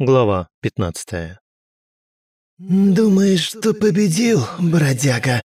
Глава 15. «Думаешь, что победил, бродяга?»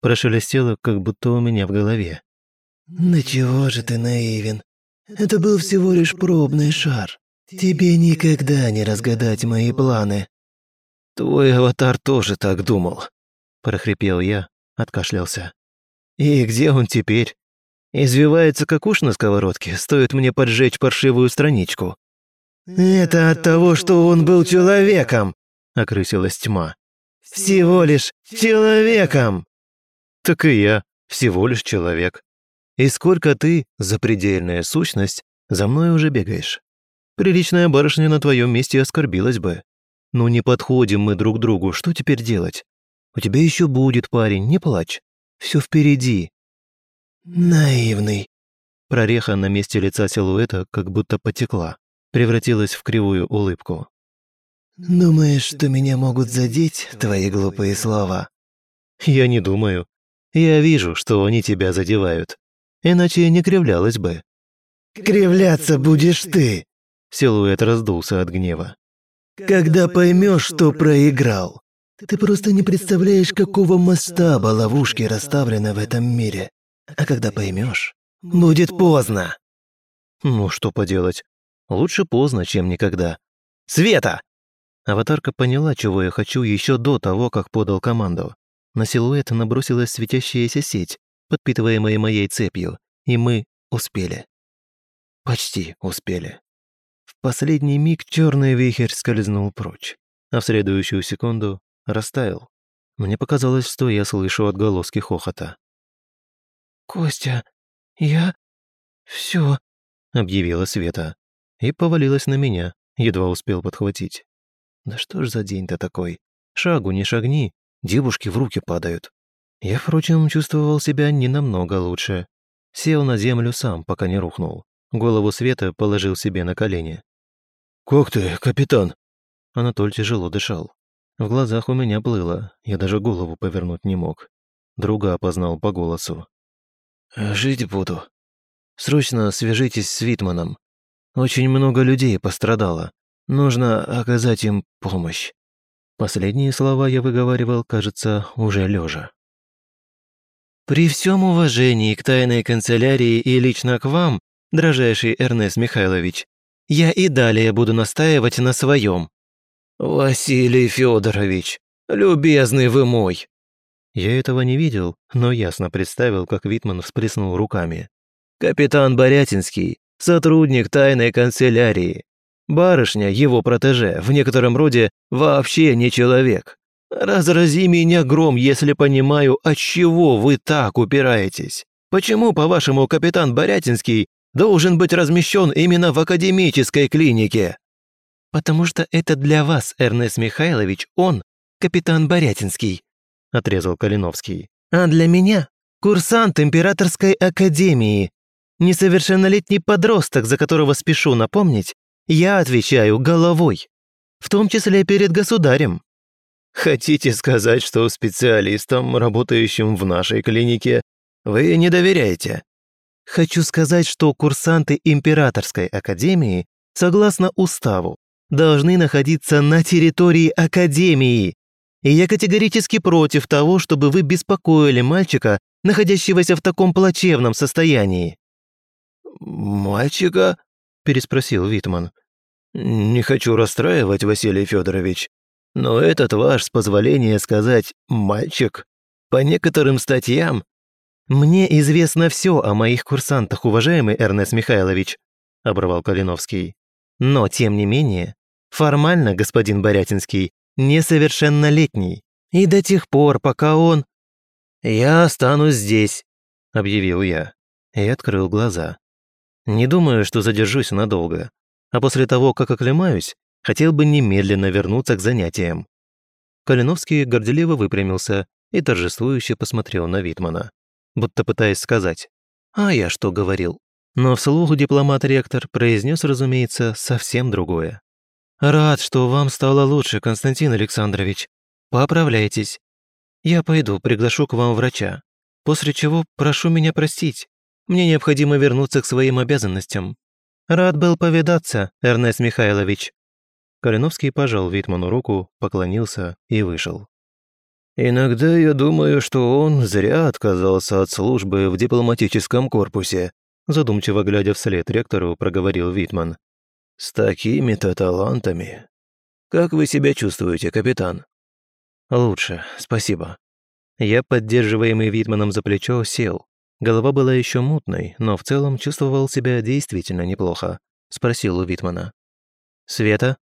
Прошелестело, как будто у меня в голове. «Да чего же ты наивен? Это был всего лишь пробный шар. Тебе никогда не разгадать мои планы». «Твой аватар тоже так думал», – прохрипел я, откашлялся. «И где он теперь? Извивается как уж на сковородке, стоит мне поджечь паршивую страничку». «Это от того, что он был человеком!» – окрысилась тьма. «Всего лишь человеком!» «Так и я всего лишь человек. И сколько ты, запредельная сущность, за мной уже бегаешь? Приличная барышня на твоем месте оскорбилась бы. Ну не подходим мы друг другу, что теперь делать? У тебя еще будет парень, не плачь. Все впереди». «Наивный». Прореха на месте лица силуэта как будто потекла превратилась в кривую улыбку. «Думаешь, что меня могут задеть твои глупые слова?» «Я не думаю. Я вижу, что они тебя задевают. Иначе не кривлялась бы». «Кривляться будешь ты!» Силуэт раздулся от гнева. «Когда поймешь, что проиграл. Ты просто не представляешь, какого масштаба ловушки расставлены в этом мире. А когда поймешь, будет поздно». «Ну, что поделать. Лучше поздно, чем никогда. «Света!» Аватарка поняла, чего я хочу еще до того, как подал команду. На силуэт набросилась светящаяся сеть, подпитываемая моей цепью, и мы успели. Почти успели. В последний миг черный вихрь скользнул прочь, а в следующую секунду растаял. Мне показалось, что я слышу отголоски хохота. «Костя, я... все, объявила Света и повалилась на меня, едва успел подхватить. Да что ж за день-то такой? Шагу не шагни, девушки в руки падают. Я, впрочем, чувствовал себя не намного лучше. Сел на землю сам, пока не рухнул. Голову Света положил себе на колени. «Как ты, капитан?» Анатоль тяжело дышал. В глазах у меня плыло, я даже голову повернуть не мог. Друга опознал по голосу. «Жить буду. Срочно свяжитесь с Витманом. Очень много людей пострадало. Нужно оказать им помощь. Последние слова я выговаривал, кажется, уже лежа. При всем уважении к тайной канцелярии и лично к вам, дрожайший Эрнест Михайлович, я и далее буду настаивать на своем. Василий Федорович, любезный вы мой. Я этого не видел, но ясно представил, как Витман всплеснул руками. Капитан Борятинский сотрудник тайной канцелярии. Барышня, его протеже, в некотором роде вообще не человек. Разрази меня гром, если понимаю, от чего вы так упираетесь. Почему, по-вашему, капитан Борятинский должен быть размещен именно в академической клинике? Потому что это для вас, Эрнест Михайлович, он, капитан Борятинский, отрезал Калиновский. А для меня курсант Императорской академии, Несовершеннолетний подросток, за которого спешу напомнить, я отвечаю головой, в том числе перед государем. Хотите сказать, что специалистам, работающим в нашей клинике, вы не доверяете? Хочу сказать, что курсанты Императорской академии, согласно уставу, должны находиться на территории академии. И я категорически против того, чтобы вы беспокоили мальчика, находящегося в таком плачевном состоянии. «Мальчика?» – переспросил Витман. «Не хочу расстраивать, Василий Федорович, но этот ваш, с позволения сказать, мальчик, по некоторым статьям...» «Мне известно все о моих курсантах, уважаемый Эрнест Михайлович», – оборвал Калиновский. «Но, тем не менее, формально господин Борятинский несовершеннолетний, и до тех пор, пока он...» «Я останусь здесь», – объявил я и открыл глаза. Не думаю, что задержусь надолго. А после того, как оклемаюсь, хотел бы немедленно вернуться к занятиям». Калиновский горделиво выпрямился и торжествующе посмотрел на Витмана, будто пытаясь сказать «А я что говорил?». Но вслух дипломат-ректор произнес, разумеется, совсем другое. «Рад, что вам стало лучше, Константин Александрович. Поправляйтесь. Я пойду, приглашу к вам врача, после чего прошу меня простить. Мне необходимо вернуться к своим обязанностям. Рад был повидаться, Эрнест Михайлович». Калиновский пожал Витману руку, поклонился и вышел. «Иногда я думаю, что он зря отказался от службы в дипломатическом корпусе», задумчиво глядя вслед ректору, проговорил Витман. «С такими-то талантами. Как вы себя чувствуете, капитан?» «Лучше, спасибо». Я, поддерживаемый Витманом за плечо, сел. Голова была еще мутной, но в целом чувствовал себя действительно неплохо. Спросил у Витмана. «Света?»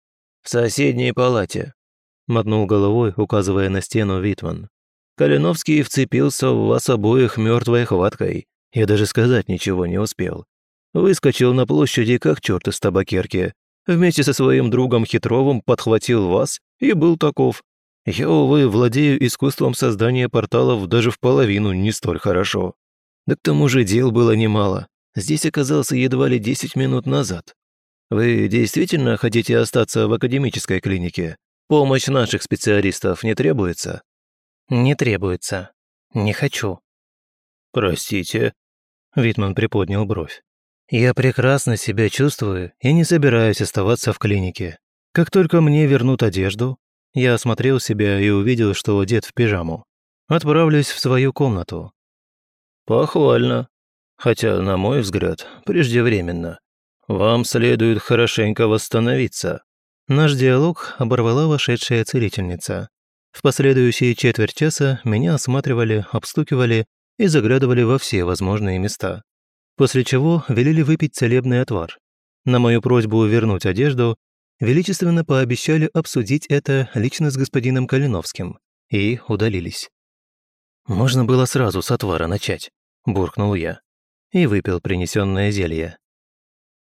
«В соседней палате», — мотнул головой, указывая на стену Витман. «Калиновский вцепился в вас обоих мертвой хваткой. Я даже сказать ничего не успел. Выскочил на площади, как черт из табакерки. Вместе со своим другом Хитровым подхватил вас и был таков. Я, увы, владею искусством создания порталов даже в половину не столь хорошо. Да к тому же дел было немало. Здесь оказался едва ли 10 минут назад. Вы действительно хотите остаться в академической клинике? Помощь наших специалистов не требуется? Не требуется. Не хочу. Простите. Витман приподнял бровь. Я прекрасно себя чувствую и не собираюсь оставаться в клинике. Как только мне вернут одежду, я осмотрел себя и увидел, что одет в пижаму. Отправлюсь в свою комнату. Похвально. Хотя, на мой взгляд, преждевременно. Вам следует хорошенько восстановиться. Наш диалог оборвала вошедшая целительница. В последующие четверть часа меня осматривали, обстукивали и заглядывали во все возможные места. После чего велели выпить целебный отвар. На мою просьбу вернуть одежду величественно пообещали обсудить это лично с господином Калиновским и удалились. «Можно было сразу с отвара начать», – буркнул я и выпил принесенное зелье.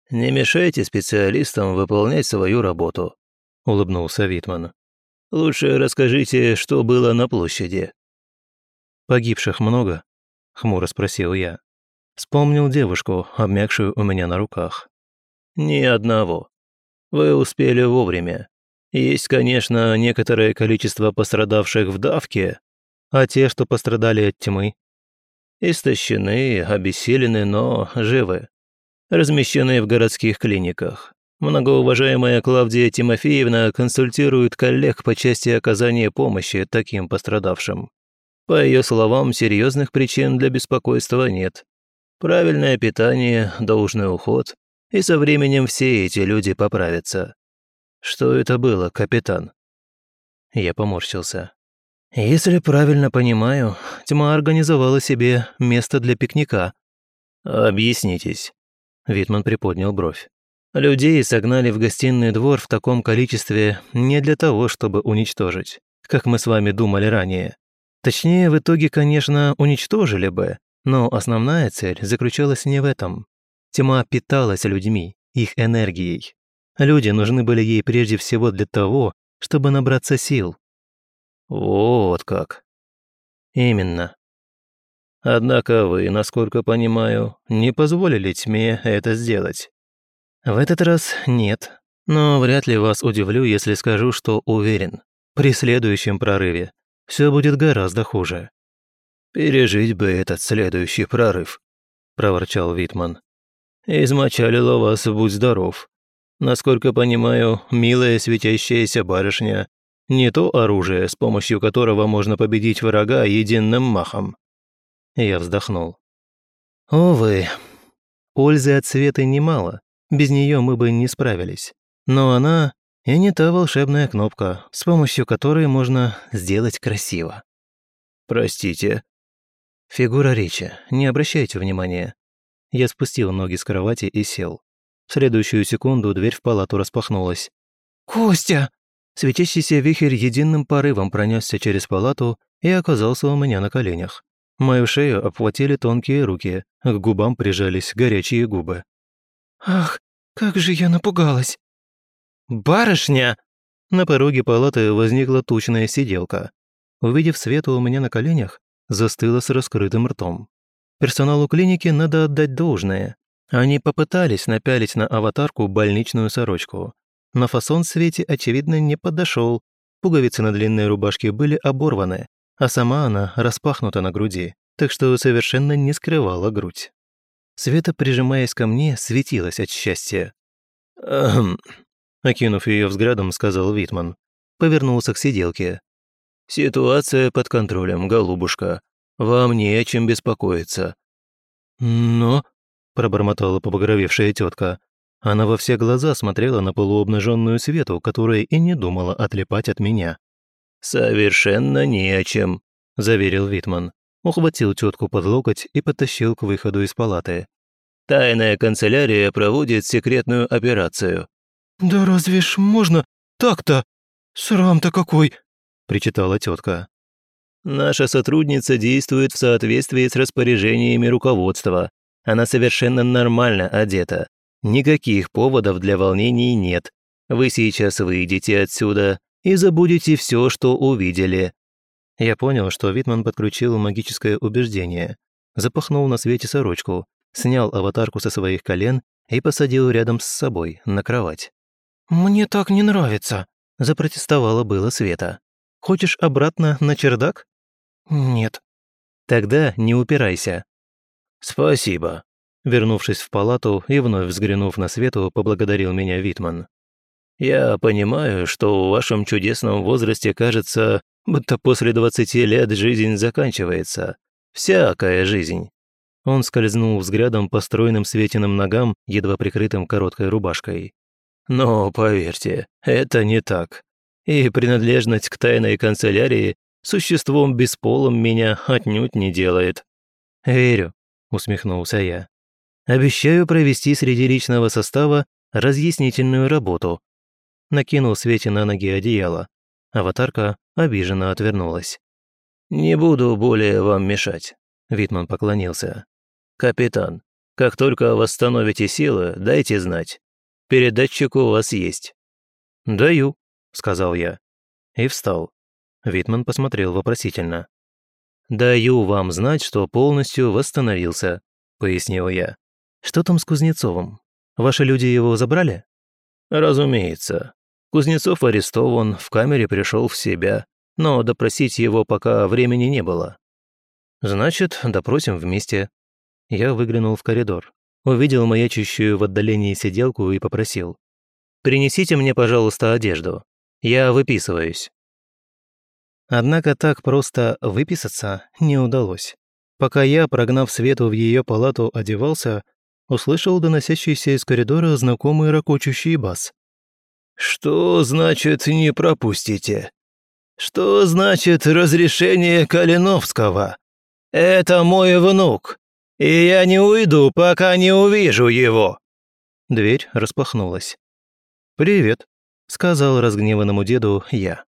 «Не мешайте специалистам выполнять свою работу», – улыбнулся Витман. «Лучше расскажите, что было на площади». «Погибших много?» – хмуро спросил я. Вспомнил девушку, обмякшую у меня на руках. «Ни одного», вы успели вовремя. Есть, конечно, некоторое количество пострадавших в давке, а те, что пострадали от тьмы, истощены, обессилены, но живы. Размещены в городских клиниках. Многоуважаемая Клавдия Тимофеевна консультирует коллег по части оказания помощи таким пострадавшим. По ее словам, серьезных причин для беспокойства нет. Правильное питание, должный уход, и со временем все эти люди поправятся. Что это было, капитан?» Я поморщился. «Если правильно понимаю, тьма организовала себе место для пикника». «Объяснитесь». Витман приподнял бровь. «Людей согнали в гостиный двор в таком количестве не для того, чтобы уничтожить, как мы с вами думали ранее. Точнее, в итоге, конечно, уничтожили бы, но основная цель заключалась не в этом. Тьма питалась людьми, их энергией. Люди нужны были ей прежде всего для того, чтобы набраться сил. Вот как. Именно. Однако вы, насколько понимаю, не позволили тьме это сделать. В этот раз нет, но вряд ли вас удивлю, если скажу, что уверен. При следующем прорыве все будет гораздо хуже. «Пережить бы этот следующий прорыв», – проворчал Витман. Измочалила вас, будь здоров. Насколько понимаю, милая светящаяся барышня – не то оружие, с помощью которого можно победить врага единым махом». Я вздохнул. «Увы, пользы от света немало, без нее мы бы не справились. Но она и не та волшебная кнопка, с помощью которой можно сделать красиво». «Простите?» «Фигура речи, не обращайте внимания. Я спустил ноги с кровати и сел. В следующую секунду дверь в палату распахнулась. «Костя!» Светящийся вихрь единым порывом пронесся через палату и оказался у меня на коленях. Мою шею обхватили тонкие руки, к губам прижались горячие губы. «Ах, как же я напугалась!» «Барышня!» На пороге палаты возникла тучная сиделка. Увидев Свету у меня на коленях, застыла с раскрытым ртом. Персоналу клиники надо отдать должное. Они попытались напялить на аватарку больничную сорочку. На фасон Свете, очевидно, не подошел. Пуговицы на длинной рубашке были оборваны, а сама она распахнута на груди, так что совершенно не скрывала грудь. Света, прижимаясь ко мне, светилась от счастья. «Эм...» окинув ее взглядом, сказал Витман. Повернулся к сиделке. «Ситуация под контролем, голубушка. Вам не о чем беспокоиться». «Но...» – пробормотала побагровевшая тетка. Она во все глаза смотрела на полуобнаженную Свету, которая и не думала отлипать от меня. «Совершенно не о чем», – заверил Витман. Ухватил тетку под локоть и потащил к выходу из палаты. «Тайная канцелярия проводит секретную операцию». «Да разве ж можно так-то? Срам-то какой!» – причитала тетка. «Наша сотрудница действует в соответствии с распоряжениями руководства. Она совершенно нормально одета. Никаких поводов для волнений нет. Вы сейчас выйдете отсюда и забудете все, что увидели». Я понял, что Витман подключил магическое убеждение, запахнул на свете сорочку, снял аватарку со своих колен и посадил рядом с собой на кровать. «Мне так не нравится», – запротестовала было Света. «Хочешь обратно на чердак?» «Нет». «Тогда не упирайся». «Спасибо», Вернувшись в палату и вновь взглянув на Свету, поблагодарил меня Витман. «Я понимаю, что в вашем чудесном возрасте кажется, будто после двадцати лет жизнь заканчивается. Всякая жизнь». Он скользнул взглядом по стройным Светиным ногам, едва прикрытым короткой рубашкой. «Но поверьте, это не так. И принадлежность к тайной канцелярии существом бесполым меня отнюдь не делает». «Верю», — усмехнулся я. Обещаю провести среди личного состава разъяснительную работу». Накинул Свете на ноги одеяло. Аватарка обиженно отвернулась. «Не буду более вам мешать», — Витман поклонился. «Капитан, как только восстановите силы, дайте знать. Передатчик у вас есть». «Даю», — сказал я. И встал. Витман посмотрел вопросительно. «Даю вам знать, что полностью восстановился», — пояснил я. Что там с Кузнецовым? Ваши люди его забрали? Разумеется. Кузнецов арестован, в камере пришел в себя, но допросить его пока времени не было. Значит, допросим вместе. Я выглянул в коридор, увидел маячущую в отдалении сиделку и попросил. «Принесите мне, пожалуйста, одежду. Я выписываюсь». Однако так просто выписаться не удалось. Пока я, прогнав Свету в ее палату, одевался, услышал доносящийся из коридора знакомый ракочущий бас. «Что значит «не пропустите»? Что значит разрешение Калиновского? Это мой внук, и я не уйду, пока не увижу его». Дверь распахнулась. «Привет», — сказал разгневанному деду я.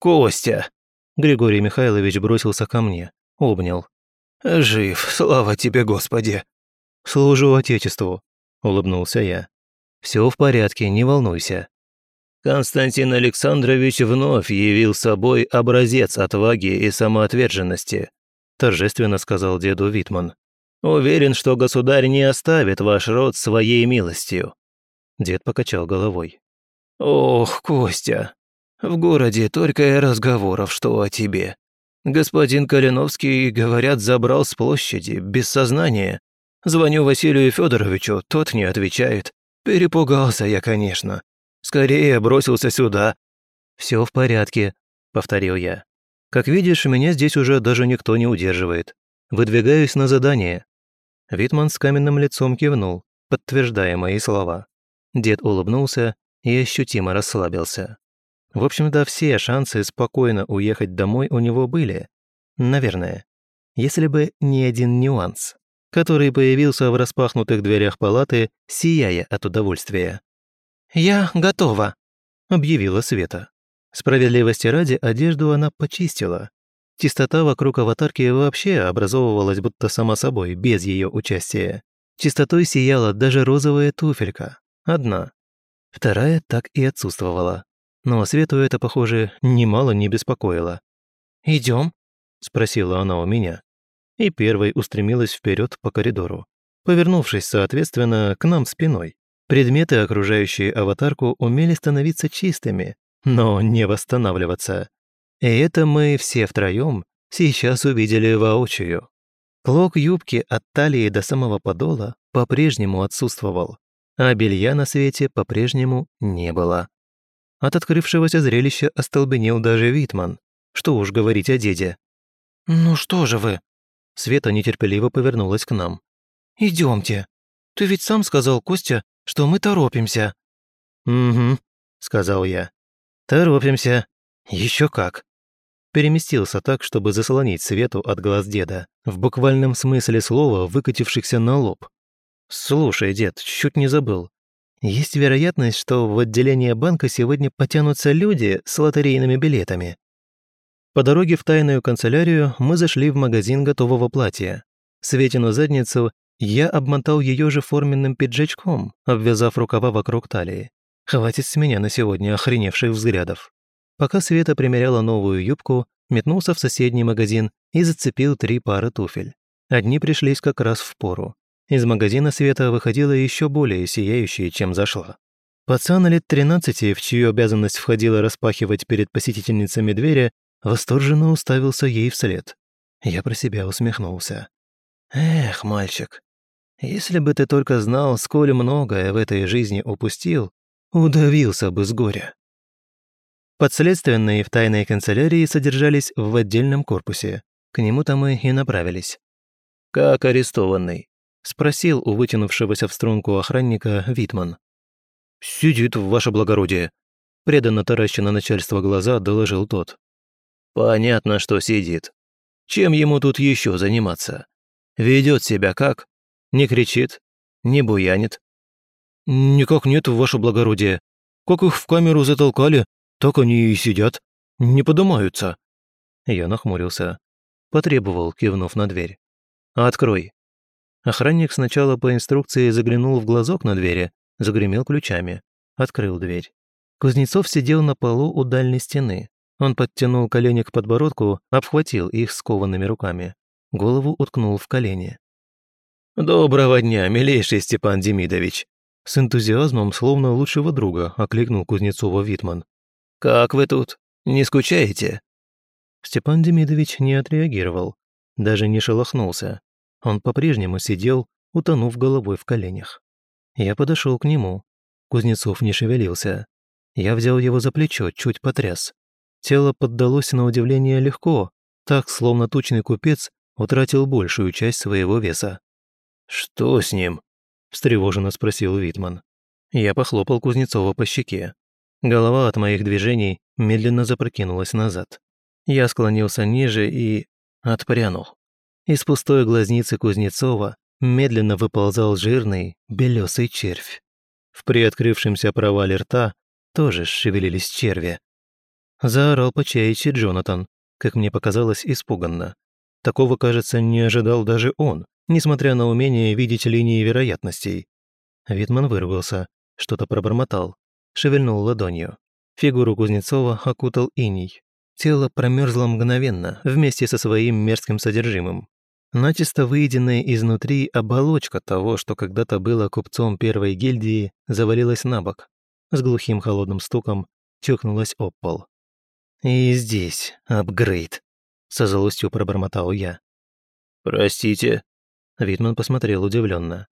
«Костя!» — Григорий Михайлович бросился ко мне, обнял. «Жив, слава тебе, Господи!» «Служу Отечеству», – улыбнулся я. «Все в порядке, не волнуйся». Константин Александрович вновь явил собой образец отваги и самоотверженности, торжественно сказал деду Витман. Уверен, что государь не оставит ваш род своей милостью. Дед покачал головой. Ох, Костя, в городе только и разговоров, что о тебе. Господин Калиновский, говорят, забрал с площади, без сознания. Звоню Василию Федоровичу, тот не отвечает. Перепугался я, конечно. Скорее бросился сюда. Все в порядке, повторил я. Как видишь, меня здесь уже даже никто не удерживает. Выдвигаюсь на задание. Витман с каменным лицом кивнул, подтверждая мои слова. Дед улыбнулся и ощутимо расслабился. В общем-то, все шансы спокойно уехать домой у него были. Наверное. Если бы не один нюанс который появился в распахнутых дверях палаты, сияя от удовольствия. «Я готова», — объявила Света. Справедливости ради, одежду она почистила. Чистота вокруг аватарки вообще образовывалась будто сама собой, без ее участия. Чистотой сияла даже розовая туфелька. Одна. Вторая так и отсутствовала. Но Свету это, похоже, немало не беспокоило. Идем? спросила она у меня и первой устремилась вперед по коридору, повернувшись, соответственно, к нам спиной. Предметы, окружающие аватарку, умели становиться чистыми, но не восстанавливаться. И это мы все втроем сейчас увидели воочию. Клок юбки от талии до самого подола по-прежнему отсутствовал. а белья на свете по-прежнему не было. От открывшегося зрелища остолбенел даже Витман. Что уж говорить о деде. «Ну что же вы?» Света нетерпеливо повернулась к нам. Идемте. Ты ведь сам сказал, Костя, что мы торопимся». «Угу», — сказал я. «Торопимся. Еще как». Переместился так, чтобы заслонить Свету от глаз деда, в буквальном смысле слова, выкатившихся на лоб. «Слушай, дед, чуть не забыл. Есть вероятность, что в отделение банка сегодня потянутся люди с лотерейными билетами. По дороге в тайную канцелярию мы зашли в магазин готового платья. Светину задницу я обмотал ее же форменным пиджачком, обвязав рукава вокруг талии. Хватит с меня на сегодня охреневших взглядов. Пока Света примеряла новую юбку, метнулся в соседний магазин и зацепил три пары туфель. Одни пришлись как раз в пору. Из магазина Света выходила еще более сияющая, чем зашла. Пацан лет 13, в чью обязанность входило распахивать перед посетительницами двери, восторженно уставился ей вслед. Я про себя усмехнулся. «Эх, мальчик, если бы ты только знал, сколь многое в этой жизни упустил, удавился бы с горя». Подследственные в тайной канцелярии содержались в отдельном корпусе. К нему-то мы и направились. «Как арестованный?» — спросил у вытянувшегося в струнку охранника Витман. «Сидит, ваше благородие», — преданно тараща на начальство глаза, доложил тот. «Понятно, что сидит. Чем ему тут еще заниматься? Ведет себя как? Не кричит? Не буянит?» «Никак нет, ваше благородие. Как их в камеру затолкали, так они и сидят. Не подумаются». Я нахмурился. Потребовал, кивнув на дверь. «Открой». Охранник сначала по инструкции заглянул в глазок на двери, загремел ключами, открыл дверь. Кузнецов сидел на полу у дальней стены. Он подтянул колени к подбородку, обхватил их скованными руками. Голову уткнул в колени. «Доброго дня, милейший Степан Демидович!» С энтузиазмом, словно лучшего друга, окликнул Кузнецова Витман. «Как вы тут? Не скучаете?» Степан Демидович не отреагировал, даже не шелохнулся. Он по-прежнему сидел, утонув головой в коленях. Я подошел к нему. Кузнецов не шевелился. Я взял его за плечо, чуть потряс. Тело поддалось на удивление легко, так, словно тучный купец утратил большую часть своего веса. «Что с ним?» – встревоженно спросил Витман. Я похлопал Кузнецова по щеке. Голова от моих движений медленно запрокинулась назад. Я склонился ниже и... отпрянул. Из пустой глазницы Кузнецова медленно выползал жирный, белесый червь. В приоткрывшемся провале рта тоже шевелились черви. Заорал по чаячи Джонатан, как мне показалось, испуганно. Такого, кажется, не ожидал даже он, несмотря на умение видеть линии вероятностей. Витман выругался, что-то пробормотал шевельнул ладонью. Фигуру Кузнецова окутал иней. Тело промерзло мгновенно, вместе со своим мерзким содержимым. Начисто выеденная изнутри оболочка того, что когда-то было купцом первой гильдии, завалилась на бок. С глухим холодным стуком чокнулась об пол. «И здесь апгрейд», — со злостью пробормотал я. «Простите?» Витман посмотрел удивленно.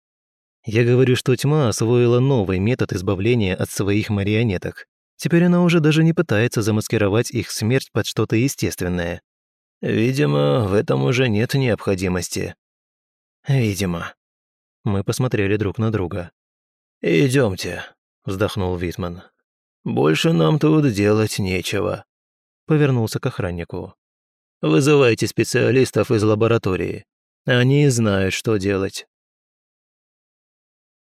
Я говорю, что тьма освоила новый метод избавления от своих марионеток. Теперь она уже даже не пытается замаскировать их смерть под что-то естественное. Видимо, в этом уже нет необходимости. Видимо. Мы посмотрели друг на друга. Идемте, вздохнул Витман. Больше нам тут делать нечего. Повернулся к охраннику. Вызывайте специалистов из лаборатории. Они знают, что делать.